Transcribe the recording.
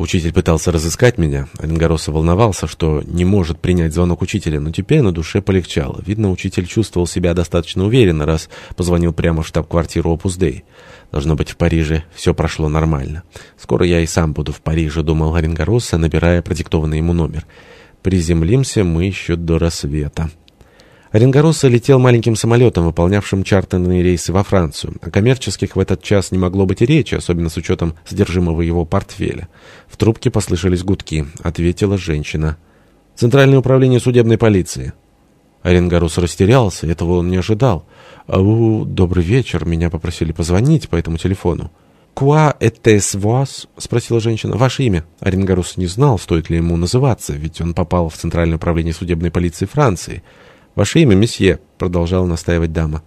Учитель пытался разыскать меня. Оренгороса волновался, что не может принять звонок учителя, но теперь на душе полегчало. Видно, учитель чувствовал себя достаточно уверенно, раз позвонил прямо в штаб-квартиру Опус Дэй. Должно быть, в Париже все прошло нормально. Скоро я и сам буду в Париже, думал Оренгороса, набирая продиктованный ему номер. Приземлимся мы еще до рассвета. Оренгороса летел маленьким самолетом, выполнявшим чартерные рейсы во Францию. О коммерческих в этот час не могло быть и речи, особенно с учетом содержимого его портфеля. В трубке послышались гудки. Ответила женщина. «Центральное управление судебной полиции». Оренгорос растерялся, этого он не ожидал. «Ау, добрый вечер, меня попросили позвонить по этому телефону». «Quoi était вас?» — спросила женщина. «Ваше имя?» Оренгорос не знал, стоит ли ему называться, ведь он попал в Центральное управление судебной полиции Франции. «Ваше имя, месье», — продолжала настаивать дама.